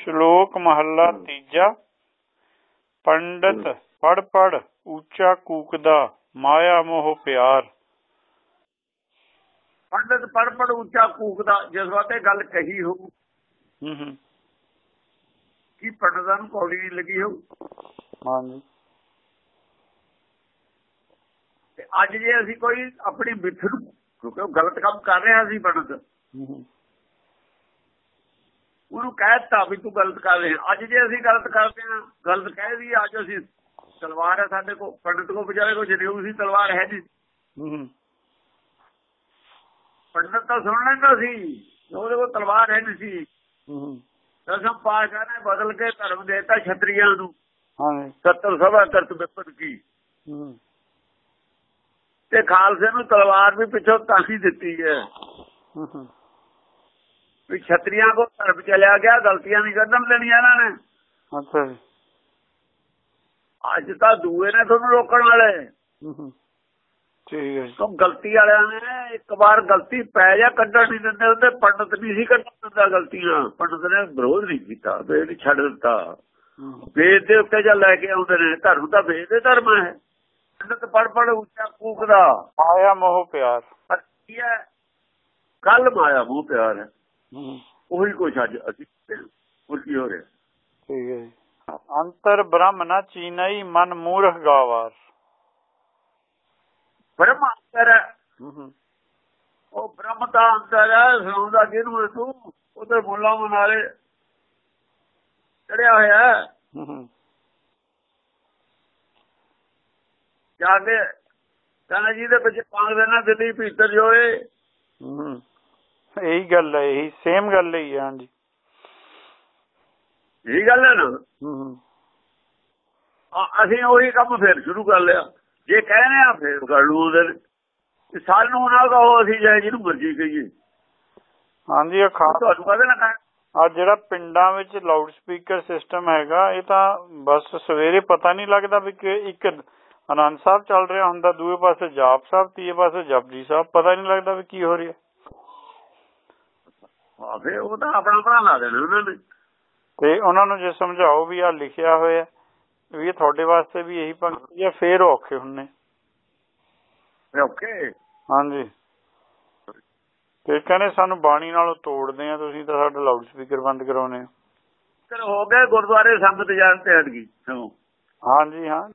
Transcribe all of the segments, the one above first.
ਸ਼ਲੋਕ ਮਹੱਲਾ ਤੀਜਾ। ਪੰਡਤ ਪੜ ਪੜ ਉੱਚਾ ਕੂਕਦਾ ਮਾਇਆ ਮੋਹ ਪਿਆਰ। ਪੰਡਤ ਪੜ ਪੜ ਉੱਚਾ ਕੂਕਦਾ ਜਿਸ ਵਾਤੇ ਗੱਲ ਕਹੀ ਹੋਊ ਹੂੰ ਹੂੰ। ਕਿ ਪੰਡਤਾਂ ਨੂੰ ਕੌੜੀ ਨਹੀਂ ਲੱਗੀ ਹੋਊ ਹਾਂਜੀ ਤੇ ਅੱਜ ਜੇ ਅਸੀਂ ਕੋਈ ਆਪਣੀ ਮਿੱਥ ਨੂੰ ਕਿਉਂਕਿ ਉਹ ਗਲਤ ਕੰਮ ਕਰ ਰਿਹਾ ਸੀ ਪੰਡਤ। ਹੂੰ ਹੂੰ। ਉਹਨੂੰ ਕਹਿ ਦਿੱਤਾ ਵੀ ਤੂੰ ਗਲਤ ਕਰ ਰਿਹਾ। ਅੱਜ ਜੇ ਅਸੀਂ ਗਲਤ ਕਰਦੇ ਹਾਂ ਗਲਤ ਕਹਿ ਦੀ ਅੱਜ ਅਸੀਂ ਤਲਵਾਰ ਹੈ ਸਾਡੇ ਕੋਲ ਪੰਡਤ ਕੋ ਵਿਚਾਰੇ ਕੋ ਜਨੇਊ ਸੀ ਤਲਵਾਰ ਹੈ ਹੂੰ ਹੂੰ। ਪੰਡਤ ਤਾਂ ਸੁਣ ਲੈਂਦਾ ਸੀ ਉਹਦੇ ਕੋਲ ਤਲਵਾਰ ਹੈ ਨਹੀਂ ਸੀ। ਹੂੰ ਹੂੰ। ਦਸਮ ਪਾਸ਼ਾ ਨੇ ਬਦਲ ਕੇ ਧਰਮ ਦੇਤਾ ਛਤਰੀਆਂ ਨੂੰ। ਹਾਂਜੀ ਸੱਤਰ ਸਭਾ ਕਰਤ ਵਿਪਤ ਕੀ। ਹੂੰ। ਤੇ ਖਾਲਸੇ ਨੂੰ ਤਲਵਾਰ ਵੀ ਪਿੱਛੋਂ ਤਾਂ ਹੀ ਦਿੱਤੀ ਹੈ। ਹੂੰ ਹੂੰ। ਵੀ ਛਤਰੀਆਂ ਕੋ ਧਰਮ ਚਲਿਆ ਗਿਆ ਗਲਤੀਆਂ ਨਹੀਂ ਕੱਢਣ ਦੇਣੀਆਂ ਇਹਨਾਂ ਨੇ। ਅੱਛਾ ਜੀ। ਅੱਜ ਤਾਂ ਦੂਏ ਨੇ ਤੁਹਾਨੂੰ ਰੋਕਣ ਵਾਲੇ। ਠੀਕ ਹੈ ਤੁਮ ਗਲਤੀ ਵਾਲਿਆਂ ਨੇ ਇੱਕ ਵਾਰ ਗਲਤੀ ਪੈ ਜਾ ਕੱਢਣ ਨਹੀਂ ਦਿੰਦੇ ਉਹਦੇ ਪੰਡਤ ਨਹੀਂ ਸੀ ਕੱਢਣ ਦਿੰਦਾ ਗਲਤੀਆਂ। ਪੰਡਤ ਨੇ ਵਿਰੋਧ ਨਹੀਂ ਕੀਤਾ ਵੇਦ ਛੱਡ ਦਿੱਤਾ। ਵੇਦ ਦੇ ਉੱਤੇ ਜਾਂ ਲੈ ਕੇ ਆਉਂਦੇ ਨੇ ਧਰਮ ਤਾਂ ਵੇਦ ਦੇ ਧਰਮ ਹੈ। ਪੰਡਤ ਪੜ ਪੜ ਉੱਚਾ ਕੂਕਦਾ। ਮਾਇਆ ਮੋਹ ਪਿਆਰ। ਕੀ ਹੈ? ਕੱਲ ਮਾਇਆ ਮੂੰਹ ਪਿਆਰ ਹੂੰ। ਉਹੀ ਕੁਛ ਅੱਜ ਅਸੀਂ। ਹੋਰ ਕੀ ਹੋ ਰਿਹਾ ਠੀਕ ਹੈ ਅੰਤਰ ਬ੍ਰਹਮ ਨਾ ਚੀਨਈ ਮਨ ਮੂਰਖ ਗਾਵਾਰ। ਬ੍ਰਹਮ ਅੰਦਰ ਹੈ। ਹੂੰ ਹੂੰ। ਉਹ ਬ੍ਰਹਮ ਦਾ ਅੰਦਰ ਹੈ ਸੁਣਾਉਂਦਾ ਕਿਹਨੂੰ ਹੈ ਤੂੰ? ਉਧਰ ਮੁੱਲਾ ਮਨਾਲੇ ਚੜਿਆ ਹੋਇਆ ਹੈ। ਹੂੰ ਹੂੰ। ਜਾ ਕੇ ਕਹਿੰਦਾ ਜੀ ਦੇ ਵਿੱਚ ਪਾਉਂਦੇ ਨਾ ਦਿੱਲੀ ਭੀਤਰ ਜੋਏ ਹੂੰ। ਇਹੀ ਗੱਲ ਹੈ ਇਹੀ ਸੇਮ ਗੱਲ ਹੀ ਹੈ ਹਾਂਜੀ ਇਹ ਗੱਲ ਹੈ ਨਾ? ਹੂੰ ਹੂੰ। ਆ- ਅਸੀਂ ਉਹੀ ਕੰਮ ਫੇਰ ਸ਼ੁਰੂ ਕਰ ਲਿਆ। ਜੇ ਕਹਿੰਦੇ ਆ ਫੇਰ ਕਰ ਲੂ ਉਹਦੇ ਤੇ ਸਾਨੂੰ ਨਾ ਕਹੋ ਅਸੀਂ ਜਾਇ ਜਿਹਨੂੰ ਮਰਜ਼ੀ ਕਹੀਏ। ਹਾਂਜੀ ਇਹ ਖਾਸ ਤੁਹਾਨੂੰ ਕਹਦੇ ਨਾ ਆ ਜਿਹੜਾ ਪਿੰਡਾਂ ਵਿੱਚ ਲਾਊਡ ਸਪੀਕਰ ਸਿਸਟਮ ਹੈਗਾ ਇਹ ਤਾਂ ਬਸ ਸਵੇਰੇ ਪਤਾ ਨਹੀਂ ਲੱਗਦਾ ਵੀ ਕਿ ਇੱਕ ਆਨੰਦ ਸਾਹਿਬ ਚੱਲ ਰਿਹਾ ਹੁੰਦਾ ਦੂਏ ਪਾਸੇ ਜਾਪ ਸਾਹਿਬ ਤੀਏ ਪਾਸੇ ਜਪਜੀ ਸਾਹਿਬ ਪਤਾ ਨਹੀਂ ਲੱਗਦਾ ਵੀ ਕੀ ਹੋ ਰਿਹਾ। ਆ ਫੇਰ ਉਹ ਤਾਂ ਆਪਣਾ ਆਪਣਾ ਲਾ ਦੇਣਾ ਉਹਨਾਂ ਨੇ। ਤੇ ਉਹਨਾਂ ਨੂੰ ਜੇ ਸਮਝਾਓ ਵੀ ਆ ਲਿਖਿਆ ਹੋਇਆ ਵੀ ਇਹ ਤੁਹਾਡੇ ਵਾਸਤੇ ਵੀ ਇਹੀ ਪੰਕਤੀ ਹੈ ਫੇਰ ਔਖੇ ਹੁੰਨੇ। ਓਕੇ ਹਾਂਜੀ। ਤੇ ਕਹਿੰਦੇ ਸਾਨੂੰ ਬਾਣੀ ਨਾਲੋਂ ਤੋੜਦੇ ਆ ਤੁਸੀਂ ਤਾਂ ਸਾਡਾ ਲਾਊਡ ਸਪੀਕਰ ਬੰਦ ਕਰਾਉਨੇ ਆ ਫਿਰ ਹੋ ਗਏ ਗੁਰਦੁਆਰੇ ਸੰਗਤ ਜਾਣ ਤੇ ਹਟ ਗਈ। ਹਾਂਜੀ ਹਾਂ।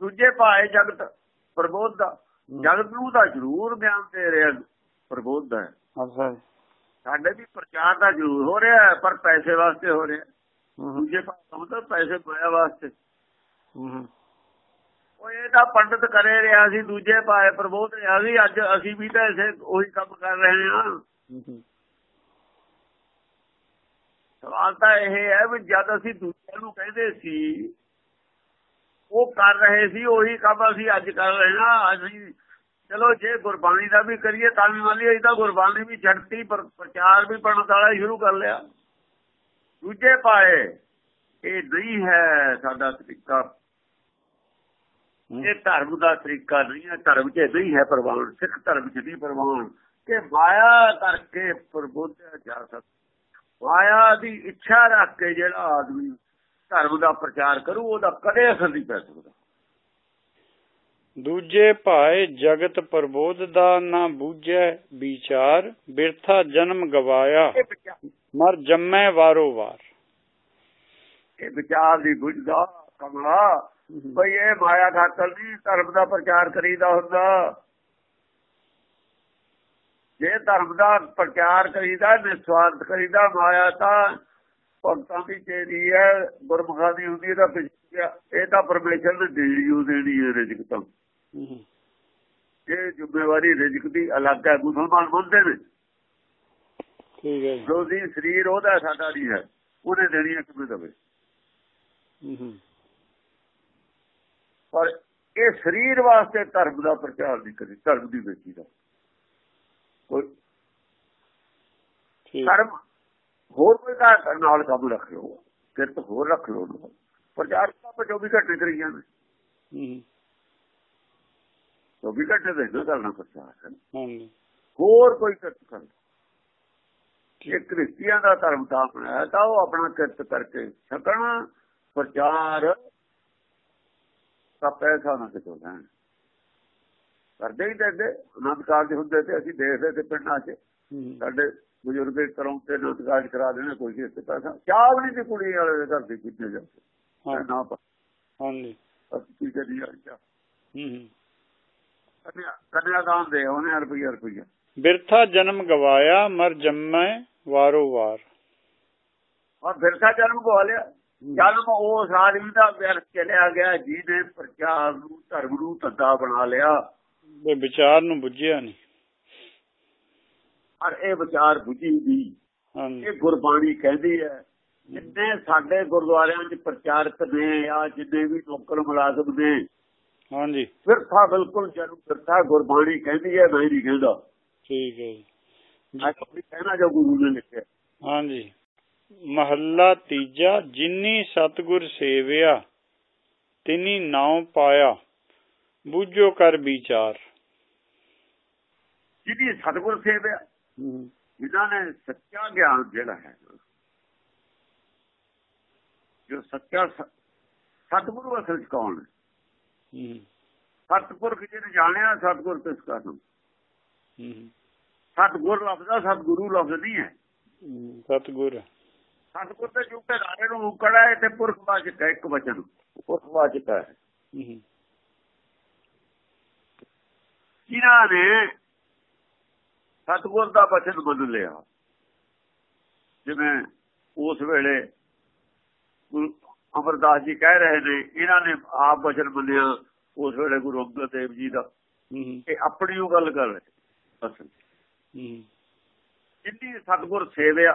ਦੂਜੇ ਭਾਏ ਜਗਤ ਪ੍ਰਬੋਧ ਦਾ। ਜਗਤ ਨੂੰ ਤਾਂ ਜ਼ਰੂਰ ਬਿਆਨ ਦੇ ਰਿਹਾ ਪ੍ਰਬੋਧ ਦਾ। ਅੱਛਾ ਜੀ। ਸਾਡੇ ਵੀ ਪ੍ਰਚਾਰ ਦਾ ਜ਼ਰੂਰ ਹੋ ਰਿਹਾ ਹੈ, ਪਰ ਪੈਸੇ ਵਾਸਤੇ ਹੋ ਰਿਹਾ ਦੂਜੇ ਪਾਸੇ ਮਤਲਬ ਪੈਸੇ ਪਾਇਆ ਵਾਸਤੇ। ਉਹ ਇਹ ਤਾਂ ਪੰਡਤ ਕਰੇ ਰਿਹਾ ਸੀ ਦੂਜੇ ਪਾਏ ਪ੍ਰਬੋਧ ਰਿਹਾ ਸੀ ਅੱਜ ਅਸੀਂ ਵੀ ਤਾਂ ਇਸੇ ਉਹੀ ਕੰਮ ਕਰ ਰਹੇ ਹੂੰ, ਸਵਾਲ ਤਾਂ ਇਹ ਹੈ ਵੀ ਜਦ ਅਸੀਂ ਦੂਜਿਆਂ ਨੂੰ ਕਹਿੰਦੇ ਸੀ ਉਹ ਕਰ ਰਹੇ ਸੀ ਉਹੀ ਕੰਮ ਅਸੀਂ ਅੱਜ ਕਰ ਰਹੇ ਹਾਂ। ਅਸੀਂ ਚਲੋ ਜੇ ਗੁਰਬਾਣੀ ਦਾ ਵੀ ਕਰੀਏ ਤਾਂ ਵੀ ਮੰਨ ਲਈਏ ਤਾਂ ਗੁਰਬਾਣੀ ਵੀ ਛੱਡਤੀ ਪਰ ਪ੍ਰਚਾਰ ਵੀ ਹੀ ਸ਼ੁਰੂ ਕਰ ਲਿਆ। ਦੂਜੇ ਪਾਏ ਇਹ ਨਹੀਂ ਹੈ ਸਾਡਾ ਤਰੀਕਾ। ਇਹ ਧਰਮ ਦਾ ਤਰੀਕਾ ਨਹੀਂ ਹੈ ਧਰਮ 'ਚ ਨਹੀਂ ਹੈ ਪ੍ਰਵਾਨ ਸਿੱਖ ਧਰਮ 'ਚ ਨਹੀਂ ਪ੍ਰਵਾਨ। ਕਿ ਮਾਇਆ ਕਰਕੇ ਪ੍ਰਬੋਧਿਆ ਜਾ ਸਕਦਾ ਮਾਇਆ ਦੀ ਇੱਛਾ ਰੱਖ ਕੇ ਜਿਹੜਾ ਆਦਮੀ ਧਰਮ ਦਾ ਪ੍ਰਚਾਰ ਕਰੂ ਉਹਦਾ ਕਦੇ ਅਸਰ ਨਹੀਂ ਪੈ ਸਕਦਾ। ਦੂਜੇ ਭਾਏ ਜਗਤ ਪ੍ਰਬੋਧ ਦਾ ਨਾ ਬੂਝੈ ਵਿਚਾਰ ਬਿਰਥਾ ਜਨਮ ਗਵਾਇਆ। ਮਰ ਜੰਮੈ ਵਾਰੋ ਵਾਰ। ਇਹ ਵਿਚਾਰ ਦੀ ਬੁੱਝਦਾ ਕਮਲਾ। ਬਈ ਇਹ ਮਾਇਆ ਖਾਤਰ ਨਹੀਂ ਧਰਮ ਦਾ ਪ੍ਰਚਾਰ ਕਰੀਦਾ ਹੁੰਦਾ। ਜੇ ਧਰਮ ਦਾ ਪ੍ਰਚਾਰ ਕਰੀਦਾ ਨਿਸਵਾਰਥ ਕਰੀਦਾ ਮਾਇਆ ਤਾਂ ਭਗਤਾਂ ਦੀ ਚੇਰੀ ਹੈ ਗੁਰਮੁਖਾਂ ਦੀ ਹੁੰਦੀ ਪਿੱਛੇ ਇਹ ਤਾਂ ਪਰਮੇਸ਼ਰ ਨੇ ਦੇਣੀ ਉਹ ਦੇਣੀ ਹੈ ਰਿਜਕ ਤਾਂ। ਇਹ ਜ਼ਿੰਮੇਵਾਰੀ ਰਿਜਕ ਦੀ ਅਲੱਗ ਹੈ ਮੁਸਲਮਾਨ ਮੰਨਦੇ ਨੇ। ਠੀਕ ਹੈ ਜੀ। ਜੋ ਦੀ ਸਰੀਰ ਉਹਦਾ ਸਾਡਾ ਨਹੀਂ ਹੈ ਉਹਨੇ ਦੇਣੀ ਹੈ ਕਿਵੇਂ ਦਵੇ। ਪਰ ਇਹ ਸਰੀਰ ਵਾਸਤੇ ਧਰਮ ਦਾ ਪ੍ਰਚਾਰ ਨਹੀਂ ਕਰੀ ਧਰਮ ਦੀ ਬੇਟੀ ਦਾ। ਕੋਈ ਠੀਕ। ਧਰਮ ਹੋਰ ਕੋਈ ਦਾ ਨਾਲ ਕੰਮ ਰੱਖ ਲਓ ਕਿਰਤ ਹੋਰ ਰੱਖ ਲਓ। ਪ੍ਰਚਾਰ ਤਾਂ 24 ਘੰਟੇ ਕਰੀ ਜਾਂਦੇ। 24 ਘੰਟੇ ਦੇ ਦੋ ਕਰਨਾ ਪ੍ਰਚਾਰ ਹੈ। ਹੋਰ ਕੋਈ ਕਿਰਤ ਕਰ ਇਹ ਕ੍ਰਿਸਤੀਆਂ ਦਾ ਧਰਮ ਤਾਂ ਬਣਾਇਆ ਤਾਂ ਉਹ ਆਪਣਾ ਕਿਰਤ ਕਰਕੇ ਸਕਣ ਪ੍ਰਚਾਰ ਤਾਂ ਪੈਸਾ ਨਾ ਕਿਤੋਂ ਲੈਣ। ਕਰਦੇ ਹੀ ਤੇ ਅਨੰਦ ਕਾਰਜ ਹੁੰਦੇ ਤੇ ਅਸੀਂ ਦੇਖਦੇ ਤੇ ਪਿੰਡਾਂ 'ਚ। ਹੂੰ, ਸਾਡੇ ਬਜ਼ੁਰਗ ਕਰੋਂ ਤੇ ਅਨੰਦ ਕਾਰਜ ਕਰਾ ਦੇਣਾ ਕੋਈ ਕਿਸੇ ਤੇ ਪੈਸਾ। ਚਾਹ ਵੀ ਨਹੀਂ ਸੀ ਕੁੜੀ ਵਾਲੇ ਦੇ ਘਰ ਦੀ ਕਿਤੇ ਜਾ ਹਾਂ। ਨਾ ਹਾਂਜੀ। ਅਸੀਂ ਕੀ ਕਰੀ ਆ ਚਾਹ। ਹੂੰ ਹੂੰ। ਕੰਨਿਆ ਕੰਨਿਆਦਾਨ ਦੇ ਉਹਨੇ ਰੁਪਈਆ ਰੁਪਈਆ। ਬਿਰਥਾ ਜਨਮ ਗਵਾਇਆ ਮਰ ਜੰਮੈ ਵਾਰੋ ਵਾਰ। ਔਰ ਫਿਰਸਾ ਜਨਮ ਗਵਾ ਲਿਆ। ਜਨਮ ਉਸ ਆਦਮੀ ਦਾ ਵਿਅਰਥ ਚਲਿਆ ਗਿਆ ਜਿਹਨੇ ਪ੍ਰਚਾਰ ਨੂੰ ਧਰਮ ਨੂੰ ਧੰਦਾ ਬਣਾ ਲਿਆ। ਇਹ ਵਿਚਾਰ ਨੂੰ ਬੁੱਝਿਆ ਨਹੀਂ। ਔਰ ਇਹ ਵਿਚਾਰ ਬੁਝੀ ਦੀ ਇਹ ਗੁਰਬਾਣੀ ਕਹਿੰਦੀ ਹੈ ਜਿੰਨੇ ਸਾਡੇ ਗੁਰਦੁਆਰਿਆਂ 'ਚ ਪ੍ਰਚਾਰਕ ਨੇ ਆ ਜਿੰਨੇ ਵੀ ਨੌਕਰ ਮੁਲਾਜ਼ਮ ਨੇ ਹਾਂਜੀ। ਫਿਰਸਾ ਬਿਲਕੁਲ ਜਨਮ ਫਿਰਸਾ ਗੁਰਬਾਣੀ ਕਹਿੰਦੀ ਹੈ ਮੈਂ ਨਹੀਂ ਕਹਿੰਦਾ। ਠੀਕ ਹੈ ਜੀ। ਆਪਣੀ ਕਹਿਣਾ ਜੋ ਗੁਰੂ ਨੇ ਲਿਖਿਆ। ਹਾਂਜੀ। ਮਹੱਲਾ ਤੀਜਾ ਜਿਨੀ ਸਤਗੁਰ ਸੇਵਿਆ ਤਿਨੀ ਨਾਉ ਪਾਇਆ ਬੁੱਝੋ ਕਰ ਵਿਚਾਰ। ਜਿਹਦੀ ਸਤਿਗੁਰ ਸੇਵਿਆ ਜਿਨ੍ਹਾਂ ਨੇ ਸੱਚਾ ਗਿਆਨ ਜਿਹੜਾ ਹੈ ਜੋ ਸੱਚਾ ਸਤਿਗੁਰੂ ਅਸਲ ਚ ਕੌਣ ਹੈ? ਸਤਿਗੁਰ ਜਿਹਨੇ ਜਾਣਿਆ ਸਤਿਗੁਰ ਕਿਸ ਕਾਰਨ? ਹੂੰ। ਸਤਿਗੁਰ ਲਫ਼ਜ਼ ਆ ਸਤਿਗੁਰੂ ਲਫ਼ਜ਼ ਨਹੀਂ ਹੈ। ਸਤਿਗੁਰ। ਸਤਿਗੁਰ ਤੇ ਜੁਕੇ ਰਾਣੇ ਨੂੰ ਉਕੜਾ ਹੈ ਤੇ ਪੁਰਖਵਾਚਕ ਹੈ ਇੱਕ ਵਚਨ। ਪੁਰਖਵਾਚਕ ਹੈ। ਹੂੰ। ਜਿਨ੍ਹਾਂ ਨੇ ਸਤਿਗੁਰ ਦਾ ਬਚਨ ਮੰਨ ਲਿਆ ਜਿਵੇਂ ਉਸ ਵੇਲੇ ਅਮਰਦਾਸ ਜੀ ਕਹਿ ਰਹੇ ਨੇ ਇਹਨਾਂ ਨੇ ਆਪ ਬਚਨ ਮੰਨਿਆ ਉਸ ਵੇਲੇ ਗੁਰੂ ਅੰਗਦ ਦੇਵ ਜੀ ਦਾ। ਇਹ ਆਪਣੀ ਉਹ ਗੱਲ ਕਰ ਰਹੇ। ਅਸਲ ਹੂੰ ਜਿੰਨੀ ਸਤਿਗੁਰ ਸੇਵਿਆ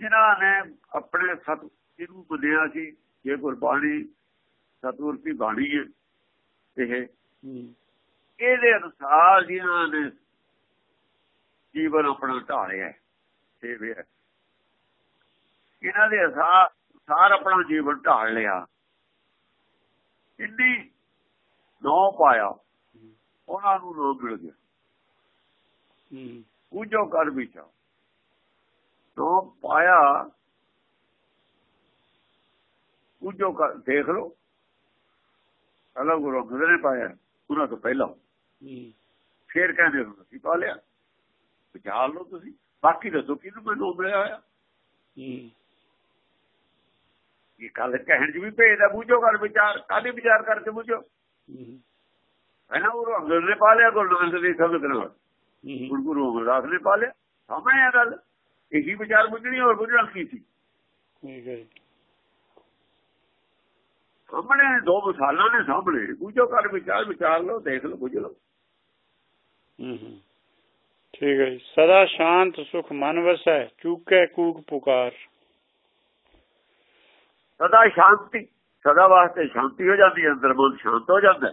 ਜਿਨ੍ਹਾਂ ਨੇ ਆਪਣੇ ਸਤ ਜਿਹਨੂੰ ਮੰਨਿਆ ਸੀ ਜੇ ਗੁਰਬਾਣੀ ਸਤਿਗੁਰ ਦੀ ਬਾਣੀ ਹੈ ਇਹ। ਇਹਦੇ ਅਨੁਸਾਰ ਜਿਨ੍ਹਾਂ ਨੇ ਜੀਵਨ ਆਪਣਾ ਢਾਲਿਆ ਸੇਵਿਆ। ਇਹਨਾਂ ਦੇ ਅਨੁਸਾਰ ਸਾਰ ਆਪਣਾ ਜੀਵਨ ਢਾਲ ਲਿਆ। ਇੰਨੀ ਨੌ ਪਾਇਆ ਉਹਨਾਂ ਨੂੰ ਲੋਕ ਮਿਲ ਗਿਆ। ਹੂੰ। ਪੂਜੋ ਕਰ ਵਿਚਾ ਨੌ ਪਾਇਆ ਪੂਜੋ ਕਰ ਦੇਖ ਲਓ। ਅਲਾ ਗੁਰੂ ਅੰਗਦ ਨੇ ਪਾਇਆ? ਉਹਨਾਂ ਤੋਂ ਪਹਿਲਾਂ। ਹੂੰ। ਫੇਰ ਕਹਿੰਦੇ ਹੁਣ ਅਸੀਂ ਪਾ ਲਿਆ। ਵਿਚਾਰ ਲਓ ਤੁਸੀਂ। ਬਾਕੀ ਦੱਸੋ ਕਿਹਨੂੰ ਮੈਨੂੰ ਮਿਲਿਆ ਹੋਇਆ? ਹੂੰ। ਇਹ ਗੱਲ ਕਹਿਣ 'ਚ ਵੀ ਭੇਜਦਾ ਬੂਝੋ ਕਰ ਵਿਚਾਰ ਕਾਦੀ ਵਿਚਾਰ ਕਰਕੇ ਬੂਝੋ? ਹੂੰ ਹੈ ਨਾ ਗੁਰੂ ਅੰਗਦ ਨੇ ਪਾ ਲਿਆ ਗੁਰੂ ਨਾਨਕ ਦੀ ਸੰਗਤ ਨਾਲ। ਹੂੰ ਗੁਰੂ ਗੁਰੂ ਅਮਰਦਾਸ ਨੇ ਪਾ ਲਿਆ। ਸਾਹਮਣੇ ਆ ਗੱਲ। ਇਹੀ ਵਿਚਾਰ ਬੁੱਝਣੀ ਹੋਰ ਬੁੱਝਣਾ ਕੀ ਸੀ? ਠੀਕ ਹੈ ਜੀ। ਸਾਹਮਣੇ ਨੇ ਦੋ ਮਿਸਾਲਾਂ ਨੇ ਸਾਹਮਣੇ। ਬੂਝੋ ਕਰ ਵਿਚਾਰ ਵਿਚਾਰ ਲਓ ਦੇਖ ਲਓ ਬੁੱਝ ਲਓ। ਹੂੰ ਹੂੰ। ਠੀਕ ਹੈ ਜੀ। ਸਦਾ ਸ਼ਾਂਤ ਸੁਖ ਮਨ ਵਸੈ ਚੂਕੈ ਕੂਕ ਪੁਕਾਰ। ਸਦਾ ਸ਼ਾਂਤੀ ਸਦਾ ਵਾਸਤੇ ਸ਼ਾਂਤੀ ਹੋ ਜਾਂਦੀ ਹੈ ਅੰਦਰ ਮਨ ਸ਼ਾਂਤ ਹੋ ਜਾਂਦਾ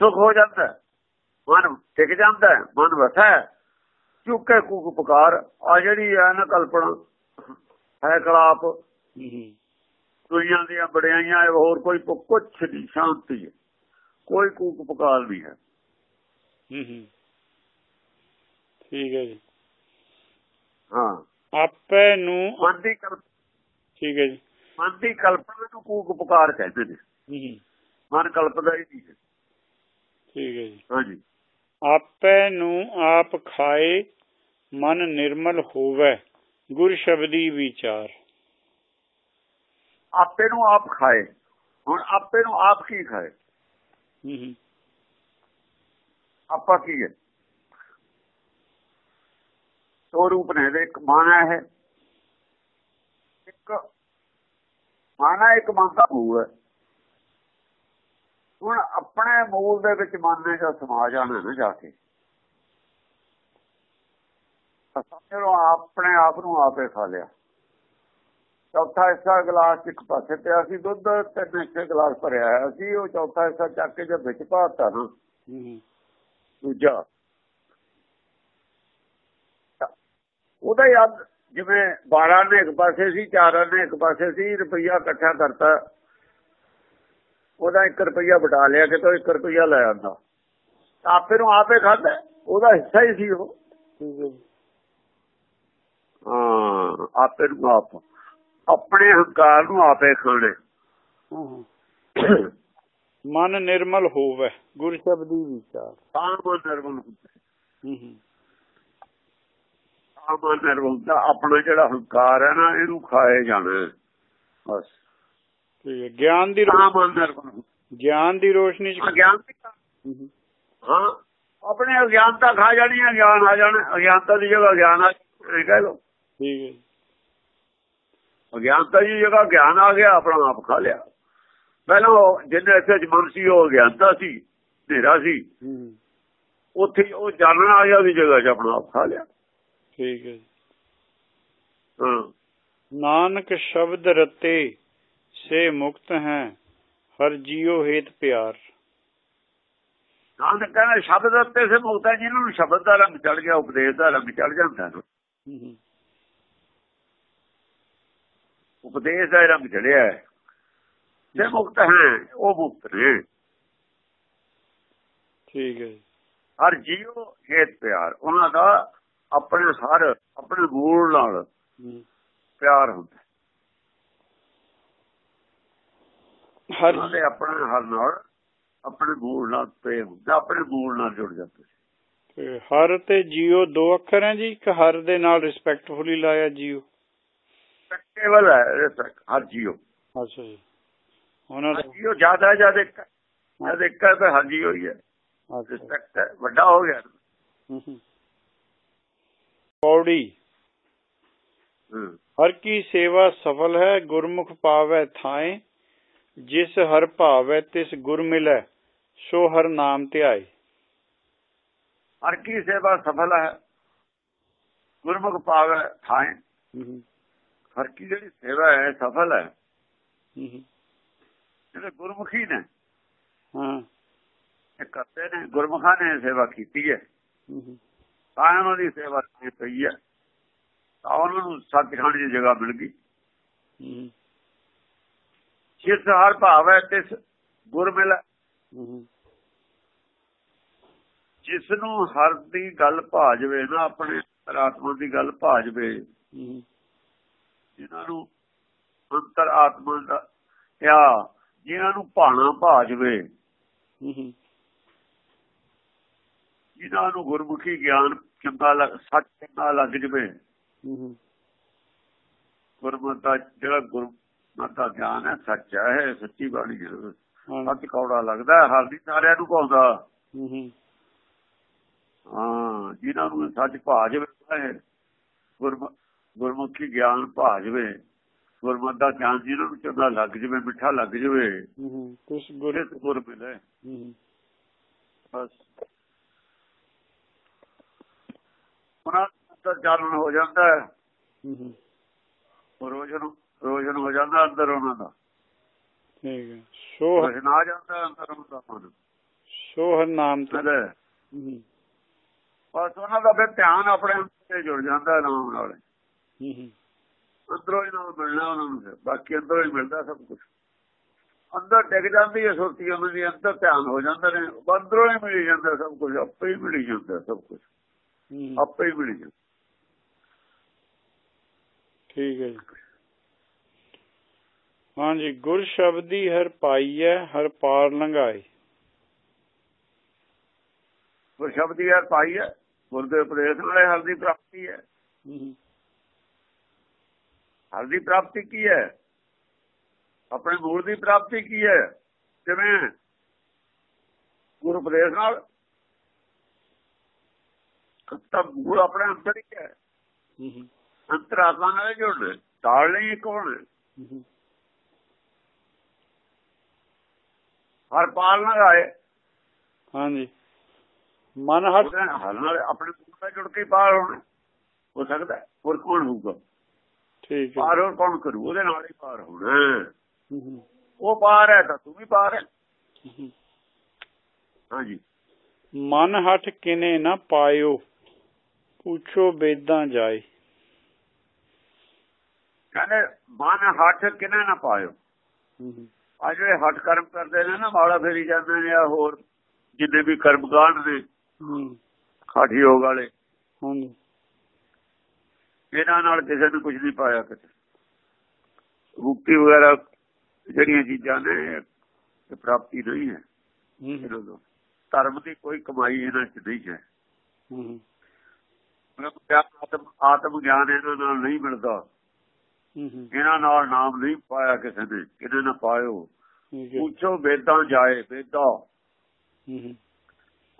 ਸੁਖ ਹੋ ਜਾਂਦਾ ਮਨ ਟਿਕ ਜਾਂਦਾ ਮਨ ਵਸਾ ਚੁੱਕੇ ਕੂਕ ਪੁਕਾਰ ਆ ਜਿਹੜੀ ਹੈ ਨਾ ਕਲਪਨਾ ਹੈ ਕਲਾਪ ਦੁਨੀਆਂ ਦੀਆਂ ਬੜਿਆਈਆਂ ਹੋਰ ਕੋਈ ਕੁਛ ਨਹੀਂ ਸ਼ਾਂਤੀ ਹੈ ਕੋਈ ਕੂਕ ਪੁਕਾਰ ਨਹੀਂ ਹੈ। ਠੀਕ ਹੈ ਜੀ। ਹਾਂ। ਆਪੇ ਨੂੰ ਮਨ ਦੀ ਠੀਕ ਹੈ ਜੀ। ਮਨ ਦੀ ਕਲਪਨਾ ਨੂੰ ਕੂਕ ਪੁਕਾਰ ਕਹਿੰਦੇ ਨੇ। ਹੂੰ। ਹੂੰ ਮਨ ਕਲਪਦਾ ਹੀ ਨਹੀਂ। ਹੈ ਠੀਕ ਹੈ ਜੀ। ਹਾਂਜੀ। ਆਪੇ ਨੂੰ ਆਪ ਖਾਏ ਮਨ ਨਿਰਮਲ ਹੋਵੇ ਗੁਰ ਸ਼ਬਦੀ ਵਿਚਾਰ। ਆਪੇ ਨੂੰ ਆਪ ਖਾਏ। ਹੁਣ ਆਪੇ ਨੂੰ ਆਪ ਕੀ ਖਾਏ? ਹੂੰ ਆਪਾਂ ਕੀ ਹੈ? ਦੋ ਰੂਪ ਨੇ ਇੱਕ ਮਾਨਾ ਹੈ। ਇੱਕ ਮਾਨਾ ਇੱਕ ਮਨ ਦਾ ਮੂਲ ਹੈ। ਹੁਣ ਆਪਣੇ ਮੂਲ ਦੇ ਵਿੱਚ ਮਨ ਜੋ ਸਮਾ ਜਾਣਾ ਨਾ ਜਾ ਕੇ। ਸਮਝੋ ਆਪਣੇ ਆਪ ਨੂੰ ਆਪੇ ਖਾ ਲਿਆ। ਚੌਥਾ ਹਿੱਸਾ ਗਲਾਸ ਇੱਕ ਪਾਸੇ ਪਿਆ ਸੀ ਦੁੱਧ ਤਿੰਨ ਹਿੱਸੇ ਗਲਾਸ ਭਰਿਆ ਹੋਇਆ ਸੀ ਉਹ ਚੌਥਾ ਹਿੱਸਾ ਚੱਕ ਕੇ ਜਦ ਵਿੱਚ ਪਾਤਾ ਨਾ। ਹੂੰ ਹੂੰ। ਦੂਜਾ। ਉਹਦਾ ਯਾਦ ਜਿਵੇਂ 12 ਨੇ ਇੱਕ ਪਾਸੇ ਸੀ 4 ਨੇ ਇੱਕ ਪਾਸੇ ਸੀ ਰੁਪਈਆ ਇਕੱਠਾ ਕਰਤਾ। ਉਹਦਾ 1 ਰੁਪਈਆ ਵਟਾ ਲਿਆ ਕਿ ਤੋਂ 1 ਰੁਪਈਆ ਲੈ ਆਂਦਾ। ਆਪੇ ਨੂੰ ਆਪੇ ਖਾਦਾ ਉਹਦਾ ਹਿੱਸਾ ਹੀ ਸੀ ਉਹ। ਠੀਕ ਹੈ ਜੀ। ਹਾਂ ਆਪੇ ਨੂੰ ਆਪ। ਆਪਣੇ ਹੰਕਾਰ ਨੂੰ ਆਪੇ ਖਾਣੇ। ਮਨ ਨਿਰਮਲ ਹੋਵੇ। ਗੁਰ ਸ਼ਬਦੀ ਵਿਚਾਰ। ਤਾਂ ਮਨ ਨਿਰਮਲ ਹੁੰਦਾ ਤਾਂ ਨਿਰਮਲ ਹੁੰਦਾ ਆਪਣਾ ਜਿਹੜਾ ਹੰਕਾਰ ਹੈ ਨਾ ਇਹਨੂੰ ਖਾਏ ਜਾਣਾ। ਬਸ। ਹੈ। ਗਿਆਨ ਦੀ ਤਾਂ ਗਿਆਨ ਦੀ ਰੋਸ਼ਨੀ ਚ ਅਗਿਆਨ ਦੀ ਹੂੰ ਆਪਣੇ ਅਗਿਆਨਤਾ ਖਾ ਜਾਣੀ ਹੈ ਗਿਆਨ ਆ ਜਾਣਾ। ਅਗਿਆਨਤਾ ਦੀ ਜਗ੍ਹਾ ਗਿਆਨ ਆ ਕਹਿ ਲਓ। ਠੀਕ ਹੈ। ਅਗਿਆਨਤਾ ਦੀ ਜਗ੍ਹਾ ਗਿਆਨ ਆ ਗਿਆ ਆਪਣਾ ਆਪ ਖਾ ਲਿਆ। ਪਹਿਲਾਂ ਜਿੰਨੇ ਇੱਥੇ ਜਮਨ ਸੀ ਉਹ ਅਗਿਆਨਤਾ ਸੀ ਹਨੇਰਾ ਸੀ। ਉੱਥੇ ਉਹ ਜਾਣਨ ਆ ਗਿਆ ਉਹਦੀ ਜਗ੍ਹਾ 'ਚ ਆਪਣਾ ਆਪ ਖਾ ਲਿਆ। ਠੀਕ ਹੈ। ਹਾਂ ਨਾਨਕ ਸ਼ਬਦ ਰਤੇ ਸੇ ਮੁਕਤ ਹੈ ਹਰ ਜੀਉ ਹੇਤ ਪਿਆਰ ਨਾਨਕ ਕਹਿੰਦਾ ਸ਼ਬਦ ਉੱਤੇ ਸੇ ਮੁਕਤ ਹੈ ਜਿਹਨਾਂ ਨੂੰ ਸ਼ਬਦ ਦਾ ਰੰਗ ਚੜ ਗਿਆ ਉਪਦੇਸ਼ ਦਾ ਰੰਗ ਚੜ ਜਾਂਦਾ। ਉਪਦੇਸ਼ ਦਾ ਰੰਗ ਚੜਿਆ ਹੈ ਜੇ ਮੁਕਤ ਹੈ ਉਹ ਮੁਕਤ ਨੇ ਠੀਕ ਹੈ। ਹਰ ਜੀਵ ਹੇਤ ਪਿਆਰ ਉਹਨਾਂ ਦਾ ਆਪਣੇ ਹਰ ਆਪਣੇ ਮੂਲ ਨਾਲ। ਪਿਆਰ ਹੁੰਦਾ ਹਰ ਦੇ ਆਪਣੇ ਹਰ ਨਾਲ ਆਪਣੇ ਮੂਲ ਨਾਲ ਪੇ ਹੁੰਦਾ ਆਪਣੇ ਮੂਲ ਨਾਲ ਜੁੜ ਜਾਂਦੇ ਤੇ ਹਰ ਤੇ ਜੀਓ ਦੋ ਅੱਖਰ ਹੈ ਜੀ ਇੱਕ ਹਰ ਦੇ ਨਾਲ ਰਿਸਪੈਕਟਫੁਲੀ ਲਾਇਆ ਜੀਓ। ਕੇਵਲ ਹੈ ਹਰ ਜੀਵ ਅੱਛਾ ਜੀ। ਉਹਨਾਂ ਦਾ ਜੀਵ ਜ਼ਿਆਦਾ ਜ਼ਿਆਦਾ ਇੱਕ ਤਾਂ ਹਰ ਜੀਵ ਹੀ ਹੈ। ਅੱਛਾ। ਰਿਸਪੈਕਟ ਵੱਡਾ ਹੋ ਗਿਆ। ਹੂੰ ਹੂੰ। ਪੌੜੀ। ਹਰ ਕੀ ਸੇਵਾ ਸਫਲ ਹੈ ਗੁਰਮੁਖ ਪਾਵੈ ਥਾਏ ਜਿਸ ਹਰ ਭਾਵੈ ਤਿਸ ਗੁਰ ਮਿਲੈ ਸੋ ਹਰ ਨਾਮ ਧਿਆਏ ਹਰ ਕੀ ਸੇਵਾ ਸਫਲ ਹੈ ਗੁਰਮੁਖ ਪਾਵੇ ਥਾਏ। ਹਰ ਕੀ ਜਿਹੜੀ ਸੇਵਾ ਹੈ ਸਫਲ ਹੈ। ਜਿਹੜੇ ਗੁਰਮੁਖੀ ਨੇ ਹਾਂ ਇਹ ਕਰਦੇ ਨੇ ਗੁਰਮੁਖਾਂ ਨੇ ਸੇਵਾ ਕੀਤੀ ਹੂੰ। ਤਾਂ ਉਹਨਾਂ ਦੀ ਸੇਵਾ ਕੀਤੀ ਪਈ ਹੈ ਤਾਂ ਉਹਨਾਂ ਨੂੰ ਸੱਚਖੰਡ ਦੀ ਜਗ੍ਹਾ ਮਿਲ ਗਈ। ਜਿਸ ਹਰ ਭਾਵ ਹੈ ਤਿਸ ਗੁਰ ਮਿਲ। ਜਿਸ ਨੂੰ ਹਰ ਦੀ ਗੱਲ ਭਾ ਜਵੇ ਨਾ ਆਪਣੇ ਆਤਮਾ ਦੀ ਗੱਲ ਭਾ ਜਵੇ। ਜਿਨ੍ਹਾਂ ਨੂੰ ਅੰਤਰ ਆਤਮਾ ਦਾ ਆ ਜਿਨ੍ਹਾਂ ਨੂੰ ਭਾਣਾ ਭਾ ਜਵੇ। ਜਿਨ੍ਹਾਂ ਨੂੰ ਗੁਰਮੁਖੀ ਗਿਆਨ ਚੰਗਾ ਲੱਗ ਸੱਚ ਚੰਗਾ ਲੱਗ ਜਵੇ। ਗੁਰਮਤਿ ਜਿਹੜਾ ਗੁਰਮਤਿ ਗਿਆਨ ਹੈ ਸੱਚ ਹੈ ਸੱਚੀ ਬਾਣੀ ਹਾਂ। ਸੱਚ ਕੌੜਾ ਲੱਗਦਾ ਹਰ ਦੀ ਸਾਰਿਆਂ ਨੂੰ ਕਹਉਂਦਾ ਹੂੰ ਹੂੰ। ਹਾਂ ਜਿਨ੍ਹਾਂ ਨੂੰ ਸੱਚ ਭਾ ਜਵੇ ਹੈ ਗੁਰਮ- ਗੁਰਮੁਖੀ ਗਿਆਨ ਭਾ ਜਵੇ ਗੁਰਮਤਿ ਦਾ ਗਿਆਨ ਜਿਹਨਾਂ ਨੂੰ ਚੰਗਾ ਲੱਗ ਜਵੇ ਮਿੱਠਾ ਲੱਗ ਜਵੇ ਹੂੰ ਹੂੰ। ਤਿਸ ਗੁਰ ਗੁਰ ਮਿਲੇ ਹੂੰ ਹੂੰ। ਬਸ ਉਹਨਾਂ ਦਾ ਚਾਨਣ ਹੋ ਜਾਂਦਾ ਹੈ ਹੂੰ ਹੂੰ। ਉਹ ਰੋਸ਼ਨ ਰੋਸ਼ਨ ਹੋ ਜਾਂਦਾ ਅੰਦਰ ਉਹਨਾਂ ਦਾ ਠੀਕ ਹੈ ਸੋ ਰੋਸ਼ਨ ਆ ਜਾਂਦਾ ਅੰਦਰ ਉਹਨਾਂ ਦਾ ਮਨ ਸੋ ਹਰ ਨਾਮ ਤੇ ਚਲੇ ਹੂੰ ਹੂੰ। ਬਸ ਉਹਨਾਂ ਦਾ ਫਿਰ ਧਿਆਨ ਆਪਣੇ ਉੱਤੇ ਜੁੜ ਜਾਂਦਾ ਨਾਮ ਨਾਲ। ਅੰਦਰੋਂ ਹੀ ਨਾਮ ਮਿਲਣਾ ਉਹਨਾਂ ਨੂੰ। ਬਾਕੀ ਅੰਦਰੋਂ ਹੀ ਮਿਲਦਾ ਸਭ ਕੁਝ ਅੰਦਰ ਟਿਕ ਜਾਂਦੀ ਹੈ ਸੁਰਤੀ ਉਹਨਾਂ ਦੀ ਅੰਦਰ ਧਿਆਨ ਹੋ ਜਾਂਦਾ ਨੇ ਅੰਦਰੋਂ ਹੀ ਮਿਲ ਜਾਂਦਾ ਸਭ ਕੁਝ ਆਪੇ ਹੀ ਮਿਲ ਜਾਂਦਾ ਸਭ ਕੁਝ। ਆਪੇ ਹੀ ਮਿਲ ਠੀਕ ਹੈ ਜੀ। ਹਾਂਜੀ ਗੁਰ ਸ਼ਬਦੀ ਹਰ ਪਾਈਐ ਹਰ ਪਾਰ ਲੰਘਾਏ। ਉਹ ਸ਼ਬਦ ਯਾਰ ਪਾਈ ਹੈ ਗੁਰਦੇ ਉਪਦੇਸ਼ ਨਾਲੇ ਹਰ ਦੀ ਪ੍ਰਾਪਤੀ ਹੈ। ਹਰ ਦੀ ਪ੍ਰਾਪਤੀ ਕੀ ਹੈ? ਆਪਣੇ ਮੂਲ ਦੀ ਪ੍ਰਾਪਤੀ ਕੀ ਹੈ? ਜਿਵੇਂ ਗੁਰੂ ਉਪਦੇਸ਼ ਨਾਲ ਤਾਂ ਮੂਲ ਆਪਣੇ ਅੰਦਰ ਹੀ ਹੈ। ਹੂੰ ਹੂੰ। ਅੰਤਰਾਤਮਾ ਨਾਲ ਜੁੜਨਾ ਤਾਲ ਨਹੀਂ ਕੌਣ। ਹਰ ਪਾਲ ਨਾ ਆਏ। ਹਾਂਜੀ। ਮਨ ਹਰ ਨਾਲ ਆਪਣੇ ਨਾਲ ਜੁੜ ਕੇ ਪਾਰ ਹੋਣਾ। ਹੋ ਸਕਦਾ। ਹੋਰ ਕੌਣ ਹੋਊਗਾ? ਠੀਕ ਹੈ। ਪਾਰ ਹੋਰ ਕੌਣ ਕਰੂ? ਉਹਦੇ ਨਾਲ ਹੀ ਪਾਰ ਹੋਣਾ। ਉਹ ਪਾਰ ਹੈ ਤਾਂ ਤੂੰ ਵੀ ਪਾਰ ਹੈ। ਹਾਂਜੀ। ਮਨ ਹਟ ਕਿਨੇ ਨਾ ਪਾਇਓ। ਪੁੱਛੋ ਬੇਦਾਂ ਜਾਏ। ਕਹਿੰਦੇ ਮਨ ਹੱਠ ਕਿਨੇ ਨਾ ਪਾਇਓ। ਆ ਜਿਹੜੇ ਹੱਠ ਕਰਮ ਕਰਦੇ ਨੇ ਨਾ ਮਾੜਾ ਫੇਰੀ ਜਾਂਦੇ ਨੇ ਆ ਹੋਰ ਜਿੰਨੇ ਵੀ ਕਰਮਕਾਂਡ ਨੇ ਹੂੰ। ਖਾਠੀ ਯੋਗ ਵਾਲੇ ਇਹਨਾਂ ਨਾਲ ਕਿਸੇ ਨੇ ਕੁਝ ਨਹੀਂ ਪਾਇਆ ਕਿਤੇ। ਮੁਕਤੀ ਵਗੈਰਾ ਜਿਹੜੀਆਂ ਚੀਜ਼ਾਂ ਨੇ ਇਹ ਪ੍ਰਾਪਤੀ ਨਹੀਂ ਹੈ। ਤੋਂ ਧਰਮ ਦੀ ਕੋਈ ਕਮਾਈ ਇਹਨਾਂ 'ਚ ਨਹੀਂ ਹੈ ਹੂੰ। ਬ੍ਰਹਮ ਗਿਆਨ ਆਤਮ ਗਿਆਨ ਇਹਨਾਂ ਨਾਲ ਨਹੀਂ ਮਿਲਦਾ। ਇਹਨਾਂ ਨਾਲ ਨਾਮ ਨਹੀਂ ਪਾਇਆ ਕਿਸੇ ਨੇ ਕਿਹਨੇ ਨਾ ਪਾਇਓ। ਪੁੱਛੋ ਵੇਦਾਂ ਜਾਏ ਵੇਦਾ।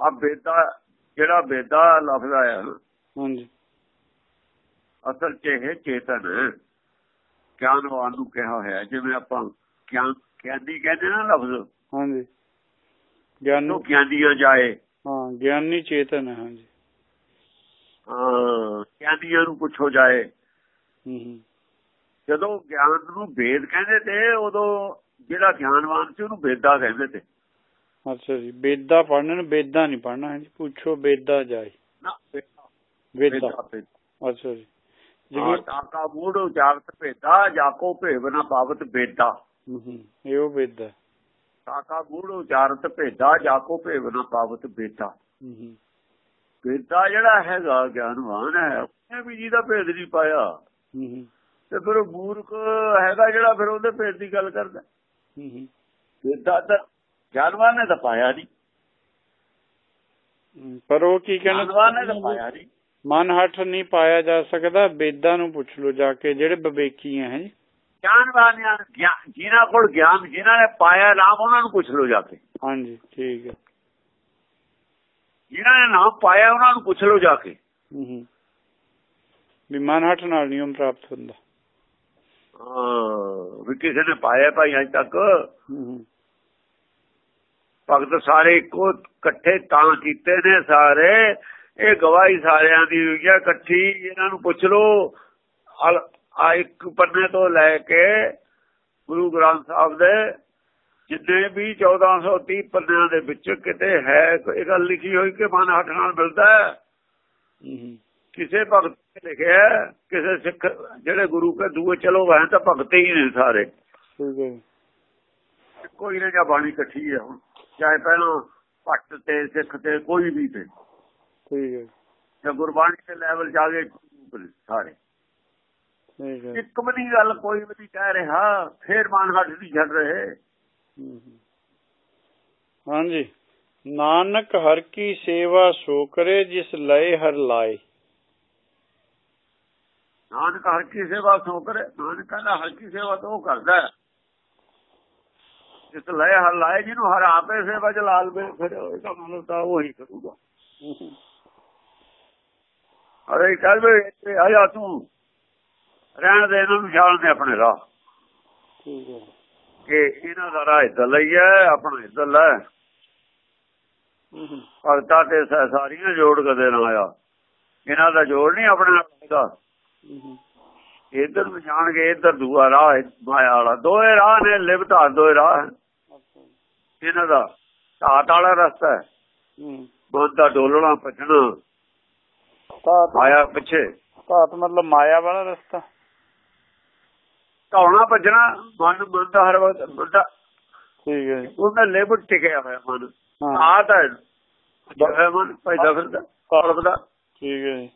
ਆ ਵੇਦਾ ਜਿਹੜਾ ਵੇਦਾ ਲਫ਼ਜ਼ ਆਇਆ ਨਾ, ਹਾਂਜੀ। ਅਸਲ 'ਚ ਇਹ ਚੇਤਨ ਗਿਆਨਵਾਨ ਨੂੰ ਕਿਹਾ ਹੋਇਆ ਜਿਵੇਂ ਆਪਾਂ ਗਿਆਨ ਗਿਆਨੀ ਕਹਿੰਦੇ ਨਾ ਲਫ਼ਜ਼। ਹਾਂਜੀ। ਗਿਆਨ ਉਹ ਗਿਆਨੀਆਂ ਜਾਏ। ਹਾਂ ਗਿਆਨੀ ਚੇਤਨ ਹੈ ਹਾਂਜੀ। ਹਾਂ ਗਿਆਨੀਆਂ ਨੂੰ ਪੁੱਛੋ ਜਾਏ। ਜਦੋਂ ਗਿਆਨ ਨੂੰ ਵੇਦ ਕਹਿੰਦੇ ਤੇ ਉਦੋਂ ਜਿਹੜਾ ਗਿਆਨਵਾਨ ਸੀ ਉਹਨੂੰ ਵੇਦਾ ਕਹਿੰਦੇ ਤੇ। ਅੱਛਾ ਜੀ ਬੇਦਾ ਪੜ੍ਹਨਾ ਨੂੰ ਬੇਦਾ ਨਹੀਂ ਪੜ੍ਹਨਾ ਹੈ ਜੀ ਪੁੱਛੋ ਬੇਦਾ ਜਾਏ। ਨਾ ਵੇਦਾ। ਵੇਦਾ। ਵੇਦਾ ਅੱਛਾ ਜੀ। ਜਿਵੇਂ ਤਾਕਾ ਮੂੜ ਉਚਾਰਤ ਭੇਦਾ ਜਾਕੋ ਭੇਵ ਨਾ ਪਾਵਤ ਹੂੰ ਇਹ ਉਹ ਬੇਦਾ ਤਾਕਾ ਮੂੜ ਉਚਾਰਤ ਭੇਦਾ ਜਾਕੋ ਭੇਵ ਨਾ ਪਾਵਤ ਬੇਦਾ ਬੇਦਾ ਜਿਹੜਾ ਹੈਗਾ ਗਿਆਨਵਾਨ ਹੈ ਉਹਨੇ ਵੀ ਜਿਹਦਾ ਭੇਦ ਨਹੀਂ ਪਾਇਆ। ਤੇ ਫਿਰ ਉਹ ਮੂਰਖ ਹੈਗਾ ਜਿਹੜਾ ਫਿਰ ਉਹਦੇ ਭੇਦ ਦੀ ਗੱਲ ਕਰਦਾ। ਹੂੰ ਹੂੰ। ਬੇਦਾ ਤਾਂ ਗਿਆਨਵਾਨ ਨੇ ਤਾਂ ਪਾਇਆ ਨਹੀਂ। ਪਰ ਉਹ ਕੀ ਗਿਆਨਵਾਨ ਨੇ ਤਾਂ ਕਹਿੰਦੇ ਪਾਇਆ ਨਹੀਂ। ਮਨ ਹੱਠ ਨਹੀਂ ਪਾਇਆ ਜਾ ਸਕਦਾ ਬੇਦਾਂ ਨੂੰ ਪੁੱਛ ਲਓ ਜਾ ਕੇ ਜਿਹੜੇ ਵਿਵੇਕੀ ਹੈ ਜੀ। ਗਿਆਨਵਾਨ ਜਿਨ੍ਹਾਂ ਕੋਲ ਗਿਆਨ ਜਿਨ੍ਹਾਂ ਨੇ ਪਾਇਆ ਨਾਮ ਉਹਨਾਂ ਨੂੰ ਪੁੱਛ ਲਓ ਜਾ ਕੇ। ਹਾਂਜੀ ਠੀਕ ਹੈ। ਜਿਨ੍ਹਾਂ ਨੇ ਨਾਮ ਪਾਇਆ ਉਹਨਾਂ ਨੂੰ ਪੁੱਛ ਲਓ ਜਾ ਕੇ। ਹੂੰ ਹੂੰ। ਵੀ ਮਨ ਹੱਠ ਨਾਲ ਨਿਯਮ ਪ੍ਰਾਪਤ ਹੁੰਦਾ। ਹਾਂ ਵੀ ਕਿਸੇ ਨੇ ਪਾਇਆ ਭਾਈ ਅਜ ਤੱਕ। ਭਗਤ ਸਾਰੇ ਇੱਕੋ ਇਕੱਠੇ ਤਾਂ ਕੀਤੇ ਨੇ ਸਾਰੇ। ਇਹ ਗਵਾਹੀ ਸਾਰਿਆਂ ਦੀ ਹੋਈ ਹੈ ਇਕੱਠੀ ਇਹਨਾਂ ਨੂੰ ਪੁੱਛ ਲਓ। ਆ ਇੱਕ ਪੰਨੇ ਤੋਂ ਲੈ ਕੇ ਗੁਰੂ ਗ੍ਰੰਥ ਸਾਹਿਬ ਦੇ ਜਿੰਨੇ ਵੀ 1430 ਪੰਨਿਆਂ ਦੇ ਵਿੱਚ ਕਿਤੇ ਹੈ ਇਹ ਗੱਲ ਲਿਖੀ ਹੋਈ ਕਿ ਮਨ ਹੱਥ ਨਾਲ ਮਿਲਦਾ ਹੈ। ਕਿਸੇ ਭਗਤ ਨੇ ਲਿਖਿਆ ਕਿਸੇ ਸਿੱਖ ਜਿਹੜੇ ਗੁਰੂ ਕੇ ਦੂਏ ਚਲੋ ਵਹਾਂ ਤਾਂ ਭਗਤ ਹੀ ਨੇ ਸਾਰੇ। ਕੋਈ ਨਾ ਜਾਂ ਬਾਣੀ ਇਕੱਠੀ ਹੈ ਹੁਣ ਚਾਹੇ ਪਹਿਲਾਂ ਪੱਟ ਤੇ ਸਿੱਖ ਤੇ ਕੋਈ ਵੀ ਤੇ। ਠੀਕ ਹੈ। ਜਾਂ ਗੁਰਬਾਣੀ ਦੇ ਲੈਵਲ ਜਾ ਕੇ ਸਾਰੇ। ਇੱਕ ਵੀ ਗੱਲ ਕੋਈ ਵੀ ਨਹੀਂ ਕਹਿ ਰਿਹਾ ਫੇਰ ਮਾਨ ਹੱਥ ਨਹੀਂ ਛੱਡ ਰਹੇ। ਹਾਂਜੀ। ਨਾਨਕ ਹਰ ਕੀ ਸੇਵਾ ਸੋ ਕਰੇ ਜਿਸ ਲਏ ਹਰ ਲਾਏ। ਨਾਨਕ ਹਰ ਕੀ ਸੇਵਾ ਸੋ ਕਰੇ ਨਾਨਕ ਕਹਿੰਦਾ ਹਰ ਕੀ ਸੇਵਾ ਤਾਂ ਉਹ ਕਰਦਾ। ਜਿਸ ਲੈ ਹਰ ਲਾਏ ਜਿਹਨੂੰ ਹਰ ਆਪੇ ਸੇਵਾ ਚ ਲਾਲ ਬੇ ਫਿਰ ਇਹਦਾ ਮਤਲਬ ਤਾਂ ਉਹ ਹੀ ਕਰੂਗਾ। ਅਰੇ ਚੱਲ ਵੇ ਇੱਥੇ ਆ ਜਾ ਤੂੰ। ਰਹਿਣ ਦੇ ਇਹਨਾਂ ਨੂੰ ਜਾਣ ਦੇ ਆਪਣੇ ਰਾਹ। ਠੀਕ ਹੈ। ਕਿ ਇਹਨਾਂ ਦਾ ਰਾਹ ਇੱਧਰ ਲਈ ਹੈ ਆਪਣਾ ਇੱਧਰ ਲੈ ਹੂੰ ਹੂੰ। ਭਗਤਾਂ ਤੇ ਸਾਰੀਆਂ ਜੋੜ ਕਦੇ ਨਾ ਆਇਆ ਇਹਨਾਂ ਦਾ ਜੋੜ ਨਹੀਂ ਆਪਣੇ ਨਾਲ ਦਾ ਹੂੰ ਹੂੰ। ਇੱਧਰ ਨੂੰ ਜਾਣਗੇ ਇੱਧਰ ਦੂਆ ਰਾਹ ਮਾਇਆ ਵਾਲਾ ਦੋਏ ਰਾਹ ਨੇ ਲਿਵਤਾ ਦੋਏ ਰਾਹ। ਇਹਨਾਂ ਦਾ ਧਾਤ ਵਾਲਾ ਰਸਤਾ ਹੈ ਹੂੰ ਮਨ ਦਾ ਡੋਲਣਾ ਧਾਤ ਮਾਇਆ ਪਿੱਛੇ ਧਾਤ ਮਤਲਬ ਮਾਇਆ ਵਾਲਾ ਰਸਤਾ ਧੌਣਾ ਭੱਜਣਾ ਮਨ ਮਨ ਦਾ ਹਰ ਵਕਤ ਮਨ ਦਾ ਠੀਕ ਹੈ ਉਹਦਾ ਲੇਬਰ ਟਿਕਿਆ ਹੋਇਆ ਮਨ। ਹੈ। ਜੋ ਹੈ। ਮਨ ਪੈਦਾ ਫਿਰਦਾ ਕਾਲਬ ਦਾ ਠੀਕ ਹੈ